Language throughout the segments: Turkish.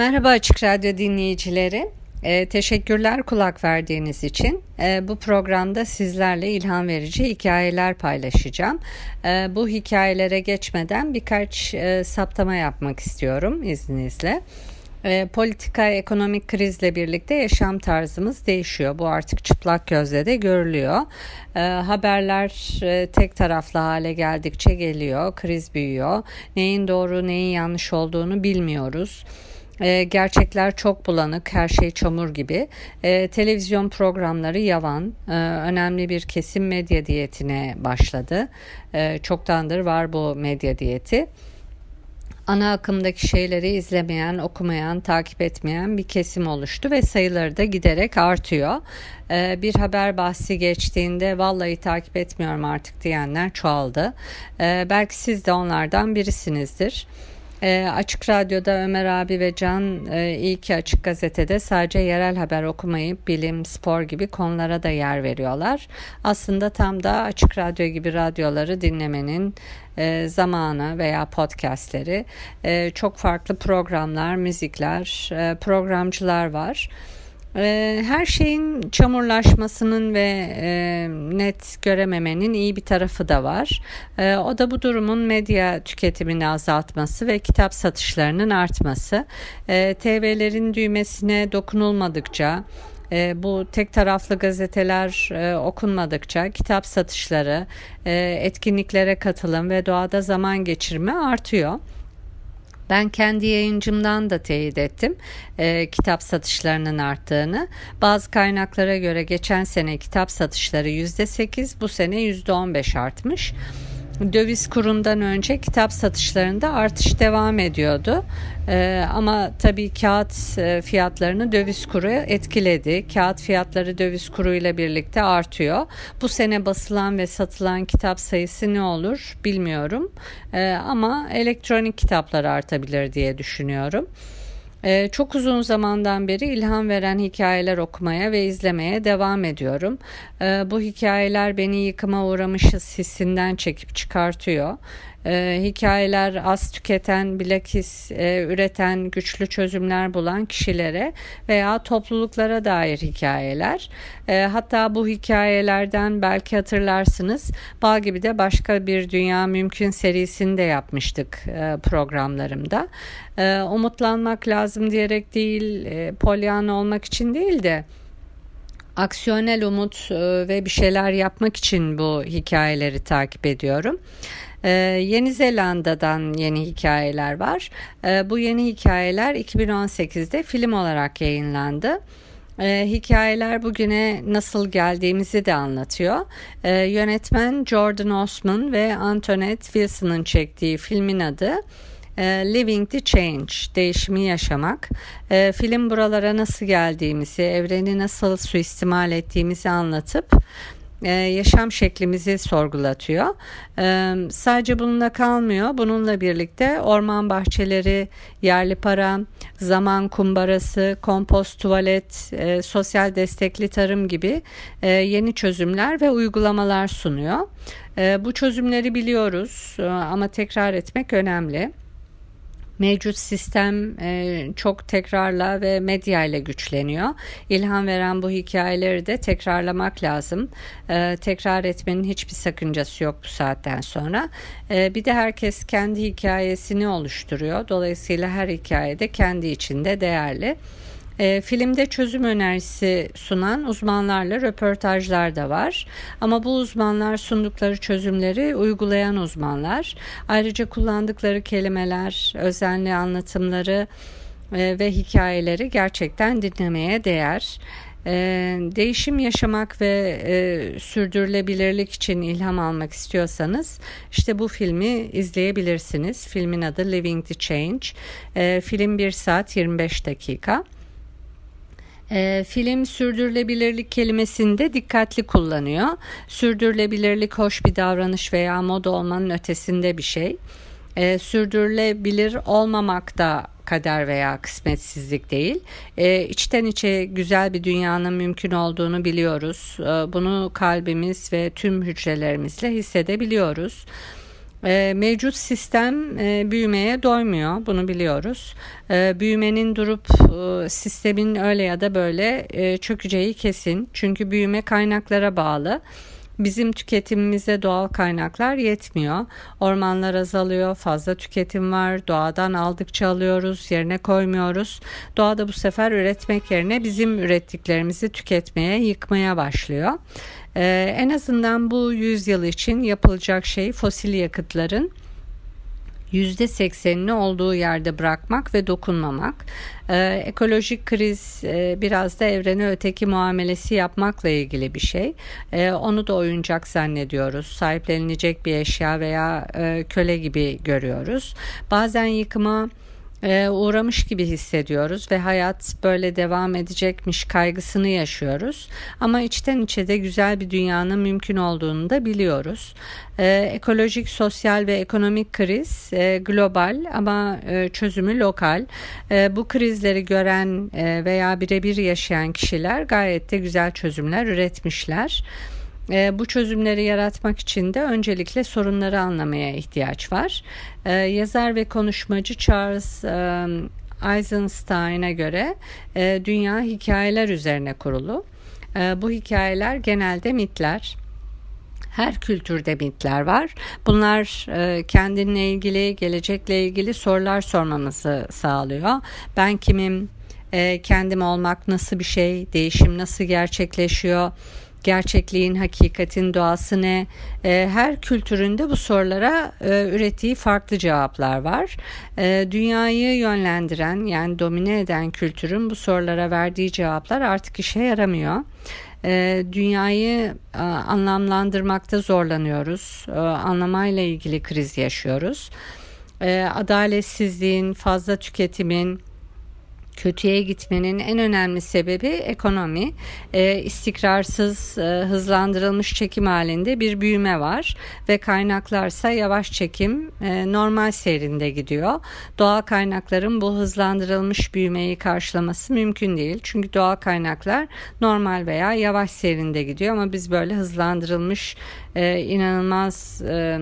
Merhaba Açık Radyo dinleyicileri. E, teşekkürler kulak verdiğiniz için. E, bu programda sizlerle ilham verici hikayeler paylaşacağım. E, bu hikayelere geçmeden birkaç e, saptama yapmak istiyorum izninizle. E, politika, ekonomik krizle birlikte yaşam tarzımız değişiyor. Bu artık çıplak gözle de görülüyor. E, haberler e, tek taraflı hale geldikçe geliyor. Kriz büyüyor. Neyin doğru, neyin yanlış olduğunu bilmiyoruz. E, gerçekler çok bulanık, her şey çamur gibi. E, televizyon programları yavan, e, önemli bir kesim medya diyetine başladı. E, çoktandır var bu medya diyeti ana akımdaki şeyleri izlemeyen, okumayan, takip etmeyen bir kesim oluştu ve sayıları da giderek artıyor. Ee, bir haber bahsi geçtiğinde vallahi takip etmiyorum artık diyenler çoğaldı. Ee, belki siz de onlardan birisinizdir. E, Açık Radyo'da Ömer abi ve Can e, iyi ki Açık Gazete'de sadece yerel haber okumayıp bilim, spor gibi konulara da yer veriyorlar. Aslında tam da Açık Radyo gibi radyoları dinlemenin e, zamanı veya podcastleri e, çok farklı programlar, müzikler, e, programcılar var. Ee, her şeyin çamurlaşmasının ve e, net görememenin iyi bir tarafı da var. Ee, o da bu durumun medya tüketimini azaltması ve kitap satışlarının artması. Ee, TV'lerin düğmesine dokunulmadıkça e, bu tek taraflı gazeteler e, okunmadıkça kitap satışları, etkinliklere katılım ve doğada zaman geçirme artıyor. Ben kendi yayıncımdan da teyit ettim e, kitap satışlarının arttığını. Bazı kaynaklara göre geçen sene kitap satışları %8 bu sene %15 artmış döviz kurundan önce kitap satışlarında artış devam ediyordu. Ee, ama tabii kağıt e, fiyatlarını döviz kuru etkiledi. Kağıt fiyatları döviz kuruyla birlikte artıyor. Bu sene basılan ve satılan kitap sayısı ne olur bilmiyorum. Ee, ama elektronik kitaplar artabilir diye düşünüyorum. Ee, çok uzun zamandan beri ilham veren hikayeler okumaya ve izlemeye devam ediyorum. Ee, bu hikayeler beni yıkıma uğramışız hissinden çekip çıkartıyor e, hikayeler az tüketen, bilakis e, üreten, güçlü çözümler bulan kişilere veya topluluklara dair hikayeler. E, hatta bu hikayelerden belki hatırlarsınız Bal gibi de başka bir dünya mümkün serisini de yapmıştık e, programlarımda. E, umutlanmak lazım diyerek değil, e, polyan olmak için değil de aksiyonel umut e, ve bir şeyler yapmak için bu hikayeleri takip ediyorum. Ee, Yeni Zelanda'dan yeni hikayeler var. Ee, bu yeni hikayeler 2018'de film olarak yayınlandı. Ee, hikayeler bugüne nasıl geldiğimizi de anlatıyor. Ee, yönetmen Jordan Osman ve Antoinette Wilson'ın çektiği filmin adı e, Living the Change, değişimi yaşamak. E, film buralara nasıl geldiğimizi, evreni nasıl suistimal ettiğimizi anlatıp e, yaşam şeklimizi sorgulatıyor. E, sadece bununla kalmıyor. Bununla birlikte orman bahçeleri, yerli para, zaman kumbarası, kompost tuvalet, e, sosyal destekli tarım gibi e, yeni çözümler ve uygulamalar sunuyor. E, bu çözümleri biliyoruz e, ama tekrar etmek önemli. Mevcut sistem e, çok tekrarla ve medya ile güçleniyor. İlham veren bu hikayeleri de tekrarlamak lazım. E, tekrar etmenin hiçbir sakıncası yok bu saatten sonra. E, bir de herkes kendi hikayesini oluşturuyor. Dolayısıyla her hikayede kendi içinde değerli. E, filmde çözüm önerisi sunan uzmanlarla röportajlar da var. Ama bu uzmanlar sundukları çözümleri uygulayan uzmanlar. Ayrıca kullandıkları kelimeler, özenli anlatımları e, ve hikayeleri gerçekten dinlemeye değer. E, değişim yaşamak ve e, sürdürülebilirlik için ilham almak istiyorsanız işte bu filmi izleyebilirsiniz. Filmin adı Living the Change. E, film 1 saat 25 dakika. E, film sürdürülebilirlik kelimesini de dikkatli kullanıyor. Sürdürülebilirlik hoş bir davranış veya moda olmanın ötesinde bir şey. E, sürdürülebilir olmamak da kader veya kısmetsizlik değil. E, içten içe güzel bir dünyanın mümkün olduğunu biliyoruz. E, bunu kalbimiz ve tüm hücrelerimizle hissedebiliyoruz. E, mevcut sistem e, büyümeye doymuyor bunu biliyoruz. E, büyümenin durup e, sistemin öyle ya da böyle e, çökeceği kesin. Çünkü büyüme kaynaklara bağlı. Bizim tüketimimize doğal kaynaklar yetmiyor. Ormanlar azalıyor, fazla tüketim var. Doğadan aldıkça alıyoruz, yerine koymuyoruz. Doğada bu sefer üretmek yerine bizim ürettiklerimizi tüketmeye, yıkmaya başlıyor. Ee, en azından bu yüzyıl için yapılacak şey fosil yakıtların %80'ini olduğu yerde bırakmak ve dokunmamak. Ee, ekolojik kriz e, biraz da evrene öteki muamelesi yapmakla ilgili bir şey. Ee, onu da oyuncak zannediyoruz. Sahiplenilecek bir eşya veya e, köle gibi görüyoruz. Bazen yıkıma e, uğramış gibi hissediyoruz ve hayat böyle devam edecekmiş kaygısını yaşıyoruz. Ama içten içe de güzel bir dünyanın mümkün olduğunu da biliyoruz. E, ekolojik, sosyal ve ekonomik kriz e, global ama e, çözümü lokal. E, bu krizleri gören e, veya birebir yaşayan kişiler gayet de güzel çözümler üretmişler. E, bu çözümleri yaratmak için de öncelikle sorunları anlamaya ihtiyaç var. E, yazar ve konuşmacı Charles e, Eisenstein'a göre e, dünya hikayeler üzerine kurulu. E, bu hikayeler genelde mitler. Her kültürde mitler var. Bunlar e, kendinle ilgili, gelecekle ilgili sorular sormamızı sağlıyor. Ben kimim? E, kendim olmak nasıl bir şey? Değişim nasıl gerçekleşiyor? Gerçekliğin, hakikatin doğası ne? E, her kültüründe bu sorulara e, ürettiği farklı cevaplar var. E, dünyayı yönlendiren yani domine eden kültürün bu sorulara verdiği cevaplar artık işe yaramıyor. E, dünyayı e, anlamlandırmakta zorlanıyoruz. E, anlamayla ilgili kriz yaşıyoruz. E, adaletsizliğin, fazla tüketimin, kötüye gitmenin en önemli sebebi ekonomi. E, istikrarsız, e, hızlandırılmış çekim halinde bir büyüme var ve kaynaklarsa yavaş çekim e, normal seyrinde gidiyor. Doğal kaynakların bu hızlandırılmış büyümeyi karşılaması mümkün değil. Çünkü doğal kaynaklar normal veya yavaş seyrinde gidiyor ama biz böyle hızlandırılmış e, inanılmaz e,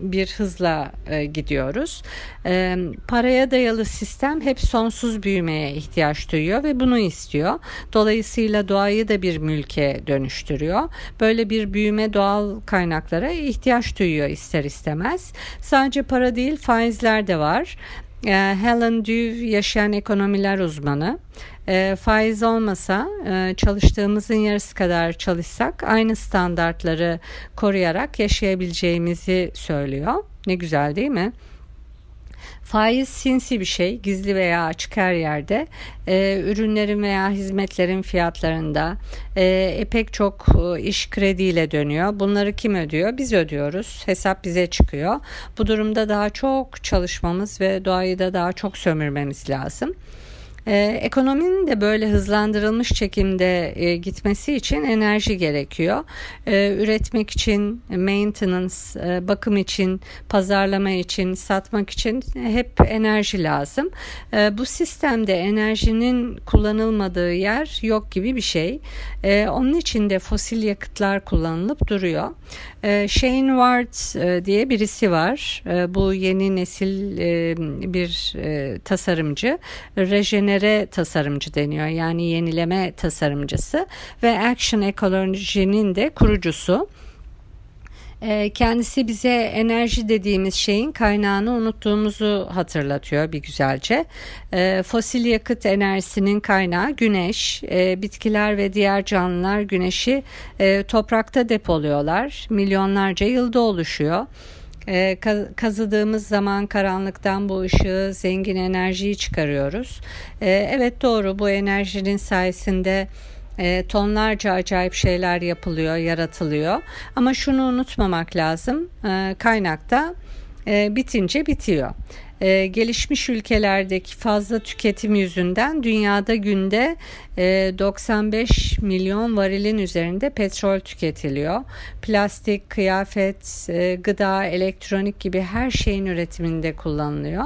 bir hızla e, gidiyoruz. E, paraya dayalı sistem hep sonsuz büyümeye ihtiyaç duyuyor ve bunu istiyor. Dolayısıyla doğayı da bir mülke dönüştürüyor. Böyle bir büyüme doğal kaynaklara ihtiyaç duyuyor ister istemez. Sadece para değil faizler de var. E, Helen Dewey yaşayan ekonomiler uzmanı. E, faiz olmasa e, çalıştığımızın yarısı kadar çalışsak aynı standartları koruyarak yaşayabileceğimizi söylüyor. Ne güzel değil mi? Faiz sinsi bir şey, gizli veya açık her yerde. E, ürünlerin veya hizmetlerin fiyatlarında e, pek çok e, iş krediyle dönüyor. Bunları kim ödüyor? Biz ödüyoruz. Hesap bize çıkıyor. Bu durumda daha çok çalışmamız ve doğayı da daha çok sömürmemiz lazım. Ee, ekonominin de böyle hızlandırılmış çekimde e, gitmesi için enerji gerekiyor. Ee, üretmek için, maintenance, e, bakım için, pazarlama için, satmak için hep enerji lazım. Ee, bu sistemde enerjinin kullanılmadığı yer yok gibi bir şey. Ee, onun için de fosil yakıtlar kullanılıp duruyor. Ee, Shane Ward e, diye birisi var. Ee, bu yeni nesil e, bir e, tasarımcı. Rejenere tasarımcı deniyor. Yani yenileme tasarımcısı ve Action Ecology'nin de kurucusu. Ee, kendisi bize enerji dediğimiz şeyin kaynağını unuttuğumuzu hatırlatıyor bir güzelce. Ee, fosil yakıt enerjisinin kaynağı güneş. Ee, bitkiler ve diğer canlılar güneşi e, toprakta depoluyorlar. Milyonlarca yılda oluşuyor. kazıdığımız zaman karanlıktan bu ışığı zengin enerjiyi çıkarıyoruz. evet doğru bu enerjinin sayesinde E, tonlarca acayip şeyler yapılıyor, yaratılıyor. Ama şunu unutmamak lazım. E, kaynakta e, bitince bitiyor e, gelişmiş ülkelerdeki fazla tüketim yüzünden dünyada günde e, 95 milyon varilin üzerinde petrol tüketiliyor. Plastik, kıyafet, e, gıda, elektronik gibi her şeyin üretiminde kullanılıyor.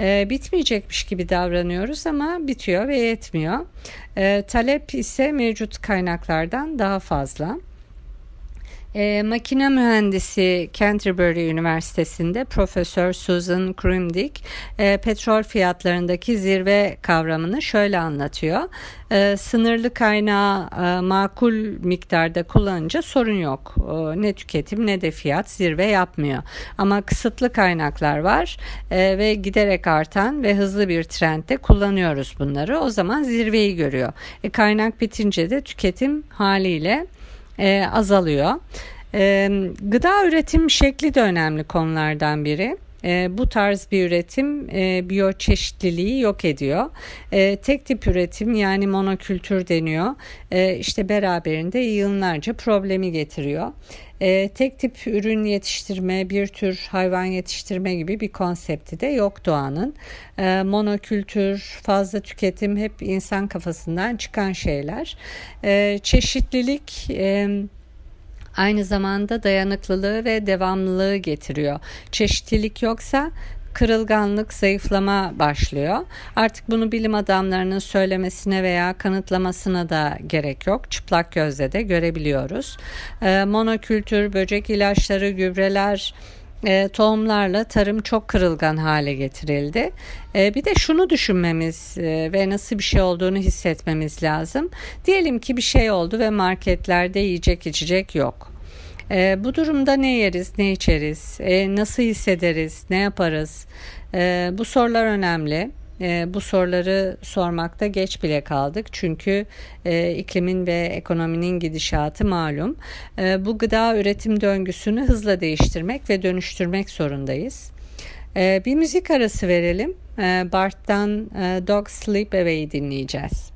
E, bitmeyecekmiş gibi davranıyoruz ama bitiyor ve yetmiyor. E, talep ise mevcut kaynaklardan daha fazla. E, makine mühendisi Canterbury Üniversitesi'nde Profesör Susan Krimdick e, petrol fiyatlarındaki zirve kavramını şöyle anlatıyor. E, sınırlı kaynağı e, makul miktarda kullanınca sorun yok. E, ne tüketim ne de fiyat zirve yapmıyor. Ama kısıtlı kaynaklar var e, ve giderek artan ve hızlı bir trendde kullanıyoruz bunları. O zaman zirveyi görüyor. E, kaynak bitince de tüketim haliyle e, azalıyor. E, gıda üretim şekli de önemli konulardan biri. E, bu tarz bir üretim e, biyoçeşitliliği yok ediyor. E, tek tip üretim yani monokültür deniyor. E, işte beraberinde yığınlarca problemi getiriyor. E, tek tip ürün yetiştirme, bir tür hayvan yetiştirme gibi bir konsepti de yok doğanın. E, monokültür, fazla tüketim hep insan kafasından çıkan şeyler. E, çeşitlilik... E, aynı zamanda dayanıklılığı ve devamlılığı getiriyor. Çeşitlilik yoksa kırılganlık, zayıflama başlıyor. Artık bunu bilim adamlarının söylemesine veya kanıtlamasına da gerek yok. Çıplak gözle de görebiliyoruz. E, monokültür, böcek ilaçları, gübreler, e, tohumlarla tarım çok kırılgan hale getirildi. E, bir de şunu düşünmemiz e, ve nasıl bir şey olduğunu hissetmemiz lazım. Diyelim ki bir şey oldu ve marketlerde yiyecek içecek yok. E, bu durumda ne yeriz, ne içeriz, e, nasıl hissederiz, ne yaparız? E, bu sorular önemli. E, bu soruları sormakta geç bile kaldık çünkü e, iklimin ve ekonominin gidişatı malum. E, bu gıda üretim döngüsünü hızla değiştirmek ve dönüştürmek zorundayız. E, bir müzik arası verelim. E, Bart'tan e, Dog Sleep Away dinleyeceğiz.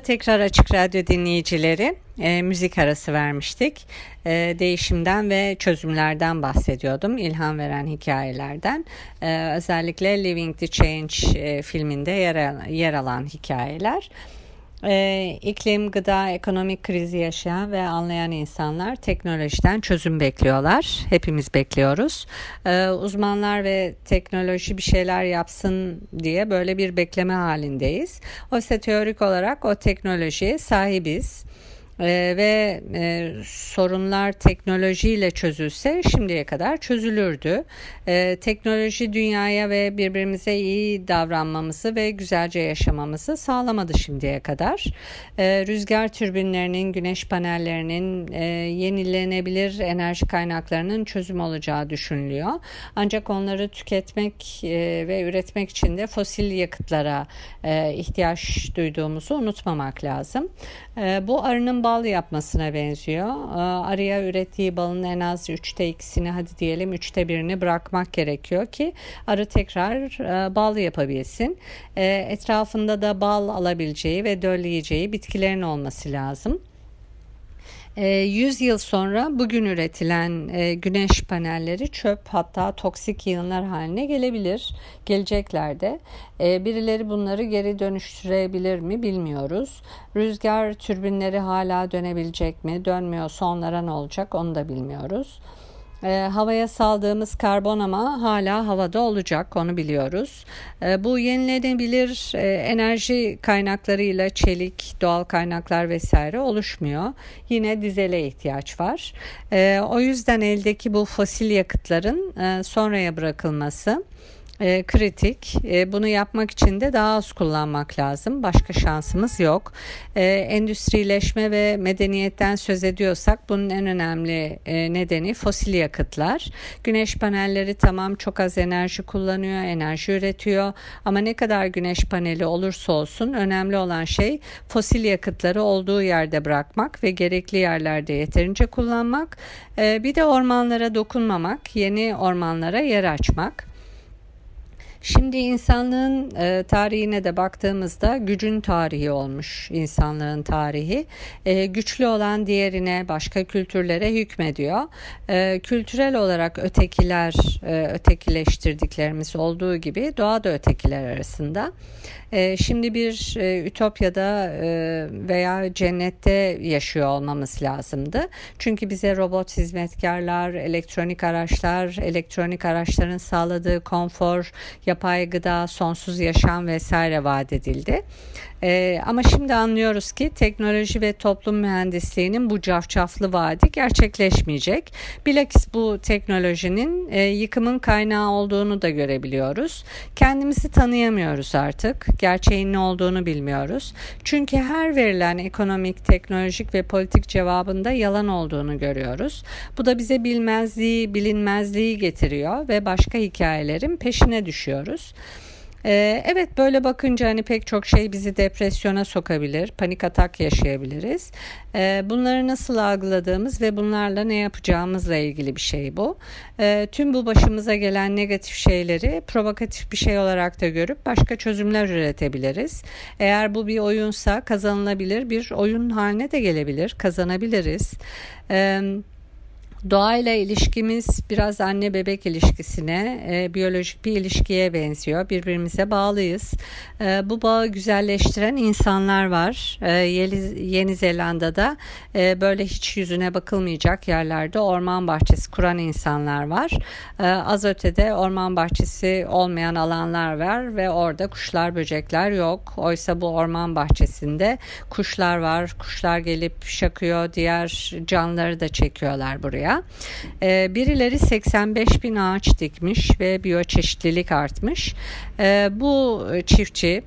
Tekrar Açık Radyo dinleyicileri. E, müzik arası vermiştik. E, değişimden ve çözümlerden bahsediyordum. İlham veren hikayelerden. E, özellikle Living the Change e, filminde yer, yer alan hikayeler. Ee, iklim, gıda, ekonomik krizi yaşayan ve anlayan insanlar teknolojiden çözüm bekliyorlar. Hepimiz bekliyoruz. Ee, uzmanlar ve teknoloji bir şeyler yapsın diye böyle bir bekleme halindeyiz. Oysa teorik olarak o teknolojiye sahibiz e, ve e, sorunlar teknolojiyle çözülse şimdiye kadar çözülürdü. E, teknoloji dünyaya ve birbirimize iyi davranmamızı ve güzelce yaşamamızı sağlamadı şimdiye kadar. E, rüzgar türbinlerinin, güneş panellerinin, e, yenilenebilir enerji kaynaklarının çözüm olacağı düşünülüyor. Ancak onları tüketmek e, ve üretmek için de fosil yakıtlara e, ihtiyaç duyduğumuzu unutmamak lazım. E, bu arının bal yapmasına benziyor. Ee, arıya ürettiği balın en az üçte ikisini hadi diyelim üçte birini bırakmak gerekiyor ki arı tekrar e, bal yapabilsin. Ee, etrafında da bal alabileceği ve dölleyeceği bitkilerin olması lazım. 100 ee, yıl sonra bugün üretilen e, güneş panelleri çöp hatta toksik yığınlar haline gelebilir geleceklerde. Ee, birileri bunları geri dönüştürebilir mi bilmiyoruz. Rüzgar türbinleri hala dönebilecek mi? Dönmüyorsa onlara ne olacak onu da bilmiyoruz. E, havaya saldığımız karbon ama hala havada olacak onu biliyoruz. E, bu yenilenebilir e, enerji kaynaklarıyla çelik, doğal kaynaklar vesaire oluşmuyor. Yine dizele ihtiyaç var. E, o yüzden eldeki bu fosil yakıtların e, sonraya bırakılması e, kritik. E, bunu yapmak için de daha az kullanmak lazım. Başka şansımız yok. E, endüstrileşme ve medeniyetten söz ediyorsak bunun en önemli e, nedeni fosil yakıtlar. Güneş panelleri tamam çok az enerji kullanıyor, enerji üretiyor ama ne kadar güneş paneli olursa olsun önemli olan şey fosil yakıtları olduğu yerde bırakmak ve gerekli yerlerde yeterince kullanmak. E, bir de ormanlara dokunmamak, yeni ormanlara yer açmak. Şimdi insanlığın e, tarihine de baktığımızda gücün tarihi olmuş insanlığın tarihi. E, güçlü olan diğerine başka kültürlere hükmediyor. E, kültürel olarak ötekiler, e, ötekileştirdiklerimiz olduğu gibi doğa da ötekiler arasında. E, şimdi bir e, ütopyada e, veya cennette yaşıyor olmamız lazımdı. Çünkü bize robot hizmetkarlar, elektronik araçlar, elektronik araçların sağladığı konfor, yapay gıda, sonsuz yaşam vesaire vaat edildi. E, ama şimdi anlıyoruz ki teknoloji ve toplum mühendisliğinin bu cafcaflı vaadi gerçekleşmeyecek. Bilakis bu teknolojinin e, yıkımın kaynağı olduğunu da görebiliyoruz. Kendimizi tanıyamıyoruz artık. Gerçeğin ne olduğunu bilmiyoruz. Çünkü her verilen ekonomik, teknolojik ve politik cevabında yalan olduğunu görüyoruz. Bu da bize bilmezliği, bilinmezliği getiriyor ve başka hikayelerin peşine düşüyoruz. Ee, evet böyle bakınca hani pek çok şey bizi depresyona sokabilir, panik atak yaşayabiliriz. Ee, bunları nasıl algıladığımız ve bunlarla ne yapacağımızla ilgili bir şey bu. Ee, tüm bu başımıza gelen negatif şeyleri provokatif bir şey olarak da görüp başka çözümler üretebiliriz. Eğer bu bir oyunsa kazanılabilir bir oyun haline de gelebilir, kazanabiliriz. Evet. Doğayla ilişkimiz biraz anne bebek ilişkisine, e, biyolojik bir ilişkiye benziyor. Birbirimize bağlıyız. E, bu bağı güzelleştiren insanlar var. E, Yeni, Yeni Zelanda'da e, böyle hiç yüzüne bakılmayacak yerlerde orman bahçesi kuran insanlar var. E, az ötede orman bahçesi olmayan alanlar var ve orada kuşlar böcekler yok. Oysa bu orman bahçesinde kuşlar var. Kuşlar gelip şakıyor, diğer canlıları da çekiyorlar buraya buraya. E, birileri 85 bin ağaç dikmiş ve biyoçeşitlilik artmış. E, bu çiftçi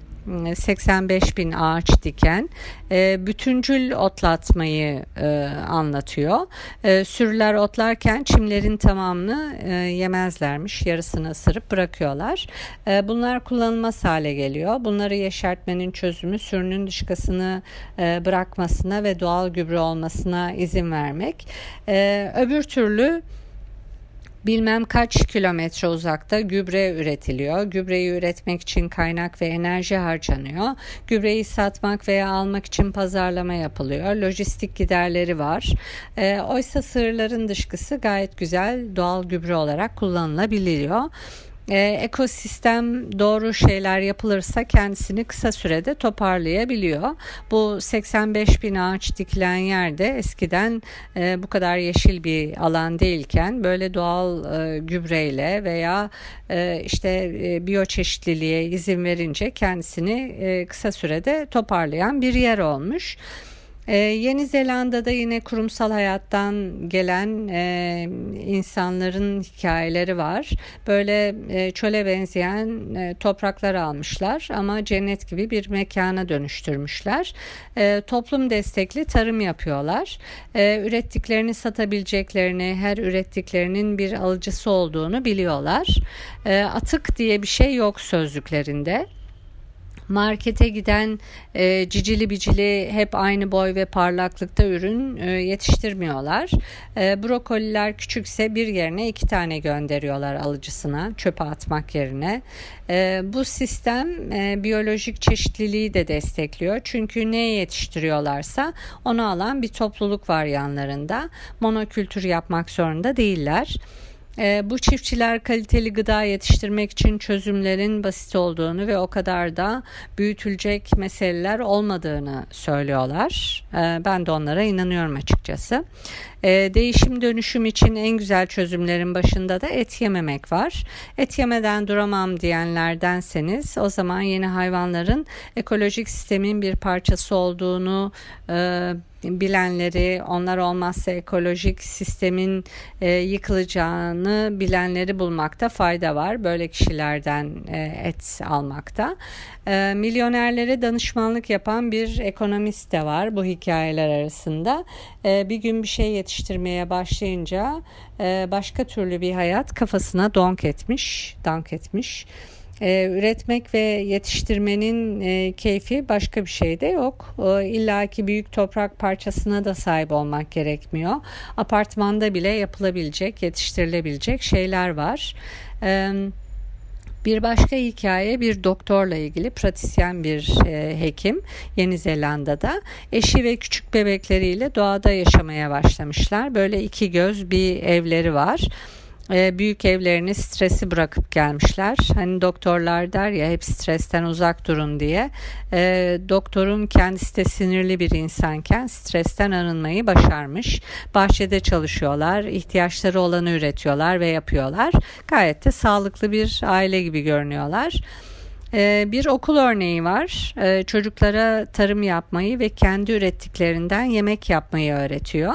85 bin ağaç diken e, bütüncül otlatmayı e, anlatıyor. E, sürüler otlarken çimlerin tamamını yemezlermiş. Yarısını ısırıp bırakıyorlar. Bunlar kullanılmaz hale geliyor. Bunları yeşertmenin çözümü sürünün dışkısını bırakmasına ve doğal gübre olmasına izin vermek. Öbür türlü bilmem kaç kilometre uzakta gübre üretiliyor. Gübreyi üretmek için kaynak ve enerji harcanıyor. Gübreyi satmak veya almak için pazarlama yapılıyor. Lojistik giderleri var. E, oysa sığırların dışkısı gayet güzel doğal gübre olarak kullanılabiliyor e, ekosistem doğru şeyler yapılırsa kendisini kısa sürede toparlayabiliyor. Bu 85 bin ağaç dikilen yerde eskiden e, bu kadar yeşil bir alan değilken böyle doğal e, gübreyle veya e, işte e, biyoçeşitliliğe izin verince kendisini e, kısa sürede toparlayan bir yer olmuş. Ee, Yeni Zelanda'da yine kurumsal hayattan gelen e, insanların hikayeleri var. Böyle e, çöle benzeyen e, topraklar almışlar ama cennet gibi bir mekana dönüştürmüşler. E, toplum destekli tarım yapıyorlar. E, ürettiklerini satabileceklerini, her ürettiklerinin bir alıcısı olduğunu biliyorlar. E, atık diye bir şey yok sözlüklerinde markete giden e, cicili bicili hep aynı boy ve parlaklıkta ürün e, yetiştirmiyorlar. E, brokoliler küçükse bir yerine iki tane gönderiyorlar alıcısına çöpe atmak yerine. E, bu sistem e, biyolojik çeşitliliği de destekliyor. Çünkü ne yetiştiriyorlarsa onu alan bir topluluk var yanlarında. Monokültür yapmak zorunda değiller. E, bu çiftçiler kaliteli gıda yetiştirmek için çözümlerin basit olduğunu ve o kadar da büyütülecek meseleler olmadığını söylüyorlar. E, ben de onlara inanıyorum açıkçası. E, değişim dönüşüm için en güzel çözümlerin başında da et yememek var. Et yemeden duramam diyenlerdenseniz o zaman yeni hayvanların ekolojik sistemin bir parçası olduğunu e, bilenleri, onlar olmazsa ekolojik sistemin e, yıkılacağını bilenleri bulmakta fayda var. Böyle kişilerden e, et almakta. E, milyonerlere danışmanlık yapan bir ekonomist de var bu hikayeler arasında. E, bir gün bir şey yetiştirmeye başlayınca e, başka türlü bir hayat kafasına donk etmiş, dank etmiş. E, üretmek ve yetiştirmenin e, keyfi başka bir şeyde yok. E, İlla ki büyük toprak parçasına da sahip olmak gerekmiyor. Apartmanda bile yapılabilecek, yetiştirilebilecek şeyler var. Evet. Bir başka hikaye bir doktorla ilgili pratisyen bir e, hekim Yeni Zelanda'da eşi ve küçük bebekleriyle doğada yaşamaya başlamışlar. Böyle iki göz bir evleri var büyük evlerini stresi bırakıp gelmişler. Hani doktorlar der ya hep stresten uzak durun diye. E, doktorun kendisi de sinirli bir insanken stresten arınmayı başarmış. Bahçede çalışıyorlar, ihtiyaçları olanı üretiyorlar ve yapıyorlar. Gayet de sağlıklı bir aile gibi görünüyorlar. Ee, bir okul örneği var. Ee, çocuklara tarım yapmayı ve kendi ürettiklerinden yemek yapmayı öğretiyor.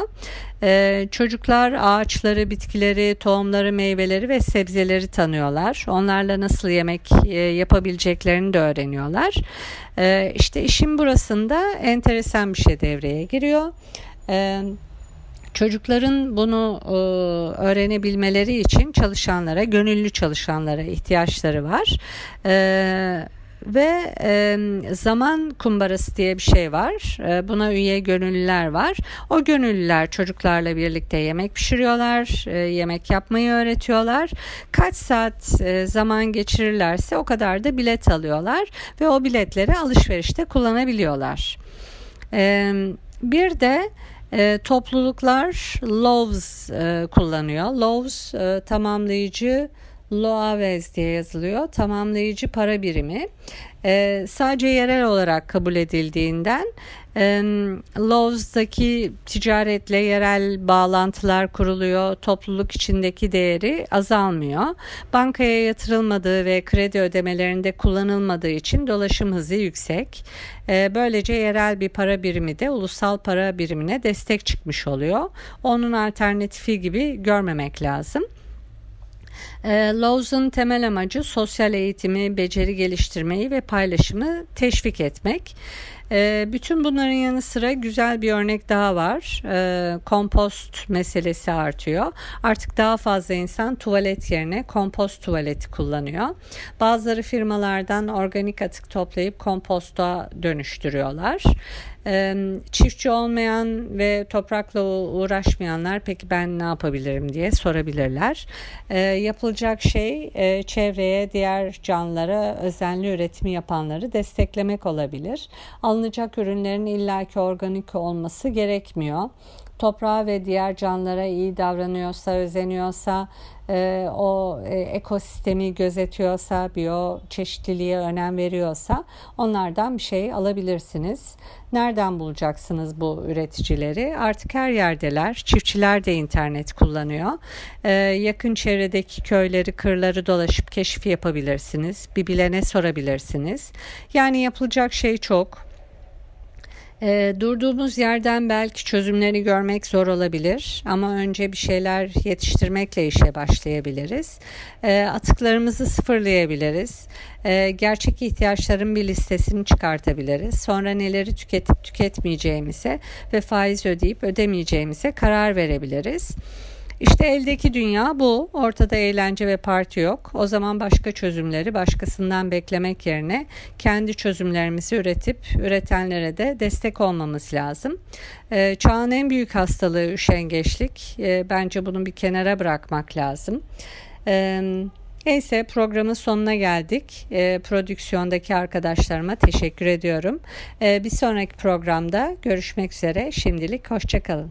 Ee, çocuklar ağaçları, bitkileri, tohumları, meyveleri ve sebzeleri tanıyorlar. Onlarla nasıl yemek e, yapabileceklerini de öğreniyorlar. İşte işin burasında enteresan bir şey devreye giriyor. Çocukların bunu e, öğrenebilmeleri için çalışanlara, gönüllü çalışanlara ihtiyaçları var. E, ve e, zaman kumbarası diye bir şey var. E, buna üye gönüllüler var. O gönüllüler çocuklarla birlikte yemek pişiriyorlar, e, yemek yapmayı öğretiyorlar. Kaç saat e, zaman geçirirlerse o kadar da bilet alıyorlar ve o biletleri alışverişte kullanabiliyorlar. E, bir de e, topluluklar LOVES e, kullanıyor. LOVES e, tamamlayıcı LOAVES diye yazılıyor. Tamamlayıcı para birimi. E, sadece yerel olarak kabul edildiğinden Lowes'daki ticaretle yerel bağlantılar kuruluyor. Topluluk içindeki değeri azalmıyor. Bankaya yatırılmadığı ve kredi ödemelerinde kullanılmadığı için dolaşım hızı yüksek. E, böylece yerel bir para birimi de ulusal para birimine destek çıkmış oluyor. Onun alternatifi gibi görmemek lazım. E, Laws'un temel amacı sosyal eğitimi, beceri geliştirmeyi ve paylaşımı teşvik etmek. E, bütün bunların yanı sıra güzel bir örnek daha var. E, kompost meselesi artıyor. Artık daha fazla insan tuvalet yerine kompost tuvaleti kullanıyor. Bazıları firmalardan organik atık toplayıp komposta dönüştürüyorlar. Çiftçi olmayan ve toprakla uğraşmayanlar peki ben ne yapabilirim diye sorabilirler. Yapılacak şey çevreye, diğer canlılara özenli üretimi yapanları desteklemek olabilir. Alınacak ürünlerin illaki organik olması gerekmiyor toprağa ve diğer canlılara iyi davranıyorsa, özeniyorsa, e, o e, ekosistemi gözetiyorsa, biyo çeşitliliğe önem veriyorsa onlardan bir şey alabilirsiniz. Nereden bulacaksınız bu üreticileri? Artık her yerdeler. Çiftçiler de internet kullanıyor. E, yakın çevredeki köyleri, kırları dolaşıp keşif yapabilirsiniz. Bir bilene sorabilirsiniz. Yani yapılacak şey çok. E, durduğumuz yerden belki çözümleri görmek zor olabilir ama önce bir şeyler yetiştirmekle işe başlayabiliriz. E, atıklarımızı sıfırlayabiliriz. E, gerçek ihtiyaçların bir listesini çıkartabiliriz. Sonra neleri tüketip tüketmeyeceğimize ve faiz ödeyip ödemeyeceğimize karar verebiliriz. İşte eldeki dünya bu. Ortada eğlence ve parti yok. O zaman başka çözümleri başkasından beklemek yerine kendi çözümlerimizi üretip üretenlere de destek olmamız lazım. Ee, çağın en büyük hastalığı üşengeçlik. Ee, bence bunu bir kenara bırakmak lazım. Ee, Neyse programın sonuna geldik. E, prodüksiyondaki arkadaşlarıma teşekkür ediyorum. E, bir sonraki programda görüşmek üzere. Şimdilik hoşçakalın.